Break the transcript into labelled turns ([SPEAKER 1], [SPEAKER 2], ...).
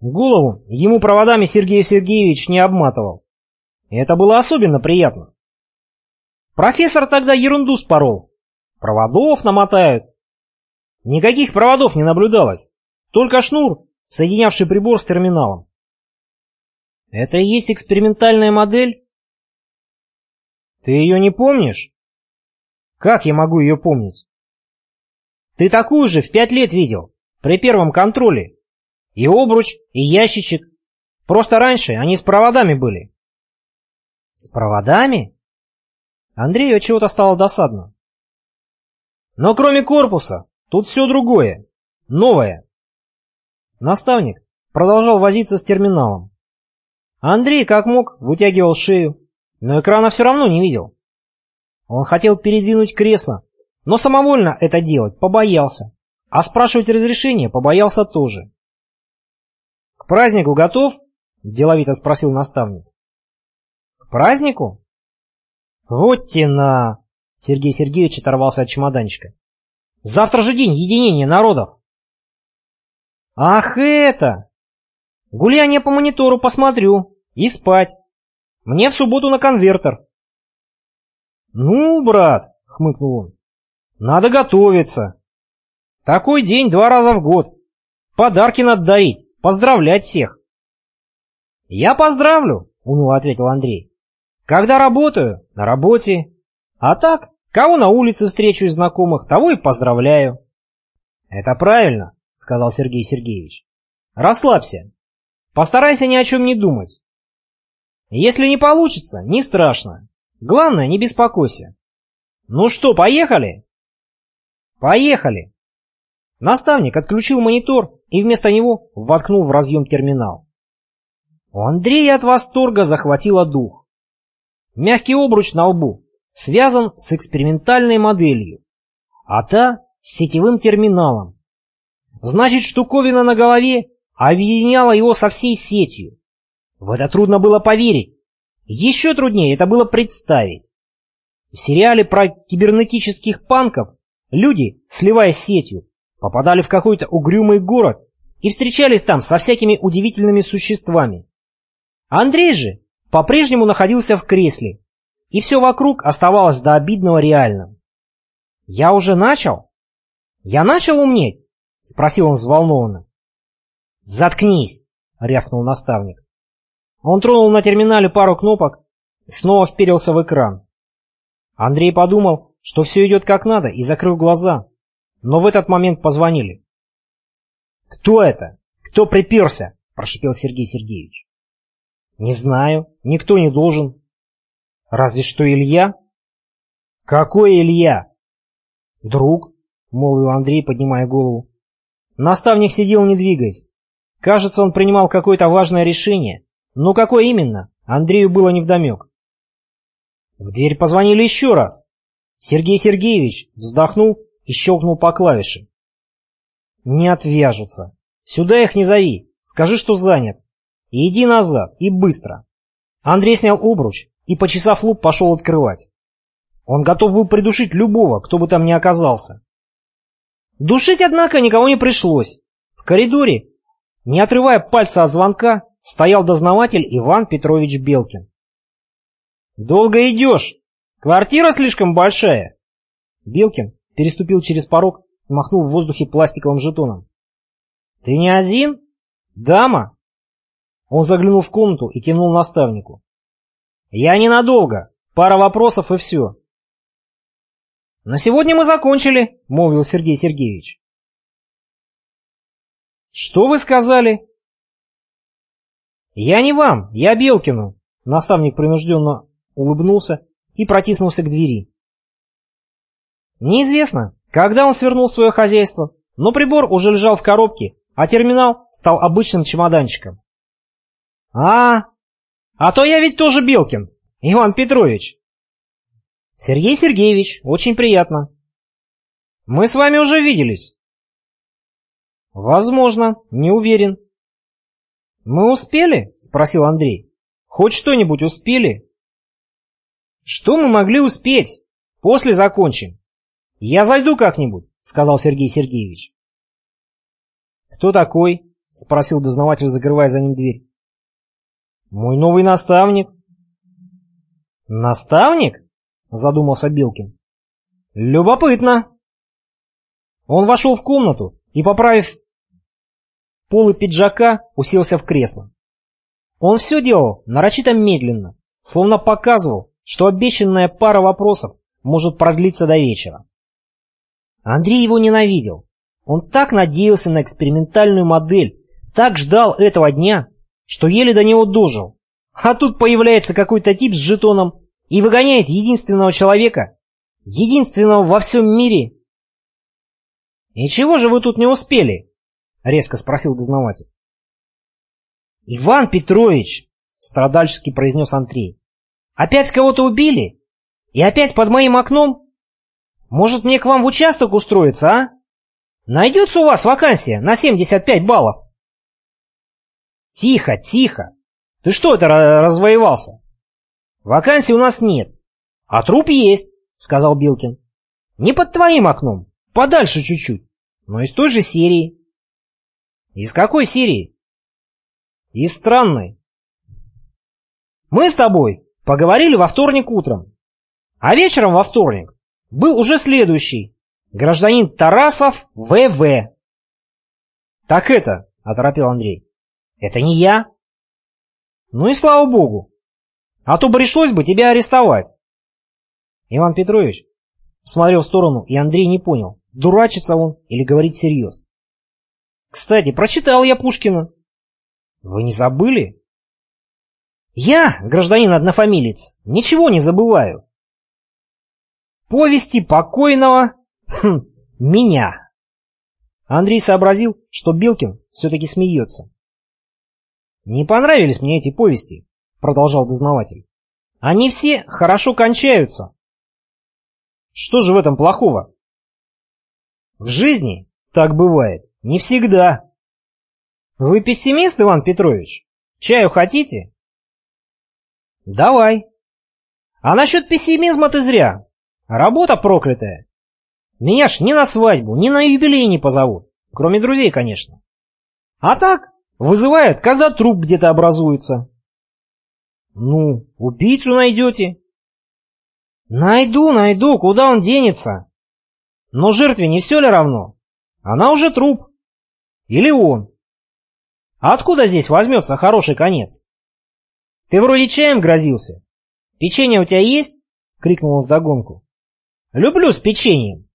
[SPEAKER 1] Голову ему проводами Сергей Сергеевич не обматывал. Это было особенно приятно. Профессор тогда ерунду спорол. Проводов намотают. Никаких проводов не наблюдалось. Только шнур, соединявший прибор с терминалом. Это и есть экспериментальная модель? Ты ее не помнишь? Как я могу ее помнить? Ты такую же в пять лет видел, при первом контроле. И обруч, и ящичек. Просто раньше они с проводами были. С проводами? Андрею от чего-то стало досадно. Но кроме корпуса, тут все другое, новое. Наставник продолжал возиться с терминалом. Андрей, как мог, вытягивал шею, но экрана все равно не видел. Он хотел передвинуть кресло, но самовольно это делать побоялся, а спрашивать разрешение побоялся тоже. «К празднику готов?» – деловито спросил наставник. «К празднику?» «Вот тена!» – Сергей Сергеевич оторвался от чемоданчика. «Завтра же день единения народов!» «Ах это! Гуляние по монитору посмотрю и спать. Мне в субботу на конвертер». «Ну, брат», — хмыкнул он, — «надо готовиться. Такой день два раза в год. Подарки надо дарить, поздравлять всех». «Я поздравлю», — уныло ответил Андрей. «Когда работаю, на работе. А так, кого на улице встречу из знакомых, того и поздравляю». «Это правильно», — сказал Сергей Сергеевич. «Расслабься. Постарайся ни о чем не думать. Если не получится, не страшно. Главное, не беспокойся. Ну что, поехали? Поехали. Наставник отключил монитор и вместо него воткнул в разъем терминал. У Андрея от восторга захватило дух. Мягкий обруч на лбу связан с экспериментальной моделью, а та с сетевым терминалом. Значит, штуковина на голове объединяла его со всей сетью. В это трудно было поверить, еще труднее это было представить. В сериале про кибернетических панков люди, сливаясь сетью, попадали в какой-то угрюмый город и встречались там со всякими удивительными существами. Андрей же по-прежнему находился в кресле, и все вокруг оставалось до обидного реальным. «Я уже начал? Я начал умнеть?» — спросил он взволнованно. «Заткнись!» — рявкнул наставник. Он тронул на терминале пару кнопок снова вперился в экран. Андрей подумал, что все идет как надо, и закрыл глаза. Но в этот момент позвонили. «Кто это? Кто приперся?» – прошипел Сергей Сергеевич. «Не знаю. Никто не должен». «Разве что Илья?» «Какой Илья?» «Друг», — молвил Андрей, поднимая голову. Наставник сидел, не двигаясь. Кажется, он принимал какое-то важное решение, но какое именно, Андрею было невдомек. В дверь позвонили еще раз. Сергей Сергеевич вздохнул и щелкнул по клавише. Не отвяжутся. Сюда их не зови. Скажи, что занят. И иди назад, и быстро. Андрей снял обруч и, почесав лук, пошел открывать. Он готов был придушить любого, кто бы там ни оказался. Душить, однако, никого не пришлось. В коридоре, не отрывая пальца от звонка, стоял дознаватель Иван Петрович Белкин. «Долго идешь? Квартира слишком большая?» Белкин переступил через порог и махнул в воздухе пластиковым жетоном. «Ты не один? Дама?» Он заглянул в комнату и кивнул наставнику. «Я ненадолго. Пара вопросов и все». «На сегодня мы закончили», — молвил Сергей Сергеевич. «Что вы сказали?» «Я не вам, я Белкину!» Наставник принужденно улыбнулся и протиснулся к двери. Неизвестно, когда он свернул свое хозяйство, но прибор уже лежал в коробке, а терминал стал обычным чемоданчиком. «А, а то я ведь тоже Белкин, Иван Петрович!» «Сергей Сергеевич, очень приятно!» «Мы с вами уже виделись!» «Возможно, не уверен», «Мы успели?» — спросил Андрей. «Хоть что-нибудь успели?» «Что мы могли успеть? После закончим. Я зайду как-нибудь», — сказал Сергей Сергеевич. «Кто такой?» — спросил дознаватель, закрывая за ним дверь. «Мой новый наставник». «Наставник?» — задумался Белкин. «Любопытно». Он вошел в комнату и, поправив полы пиджака, уселся в кресло. Он все делал нарочито медленно, словно показывал, что обещанная пара вопросов может продлиться до вечера. Андрей его ненавидел. Он так надеялся на экспериментальную модель, так ждал этого дня, что еле до него дожил. А тут появляется какой-то тип с жетоном и выгоняет единственного человека, единственного во всем мире. «И чего же вы тут не успели?» — резко спросил дознаватель. «Иван Петрович!» — страдальчески произнес Андрей. «Опять кого-то убили? И опять под моим окном? Может, мне к вам в участок устроиться, а? Найдется у вас вакансия на 75 баллов?» «Тихо, тихо! Ты что это развоевался? Вакансий у нас нет, а труп есть», — сказал Билкин. «Не под твоим окном, подальше чуть-чуть, но из той же серии». «Из какой серии?» «Из странной. Мы с тобой поговорили во вторник утром, а вечером во вторник был уже следующий, гражданин Тарасов В.В. «Так это», — оторопил Андрей, это не я. Ну и слава богу. А то пришлось бы тебя арестовать. Иван Петрович смотрел в сторону, и Андрей не понял, дурачится он или говорит серьез. Кстати, прочитал я Пушкина. Вы не забыли? Я, гражданин однофамилец, ничего не забываю. Повести покойного... Хм, меня. Андрей сообразил, что Белкин все-таки смеется. «Не понравились мне эти повести», — продолжал дознаватель. «Они все хорошо кончаются». «Что же в этом плохого?» «В жизни так бывает. Не всегда». «Вы пессимист, Иван Петрович? Чаю хотите?» «Давай». «А насчет пессимизма ты зря. Работа проклятая. Меня ж ни на свадьбу, ни на юбилей не позовут. Кроме друзей, конечно. А так, Вызывают, когда труп где-то образуется. Ну, убийцу найдете? Найду, найду, куда он денется? Но жертве не все ли равно? Она уже труп. Или он. Откуда здесь возьмется хороший конец? Ты вроде чаем грозился. Печенье у тебя есть? Крикнул он вдогонку. Люблю с печеньем.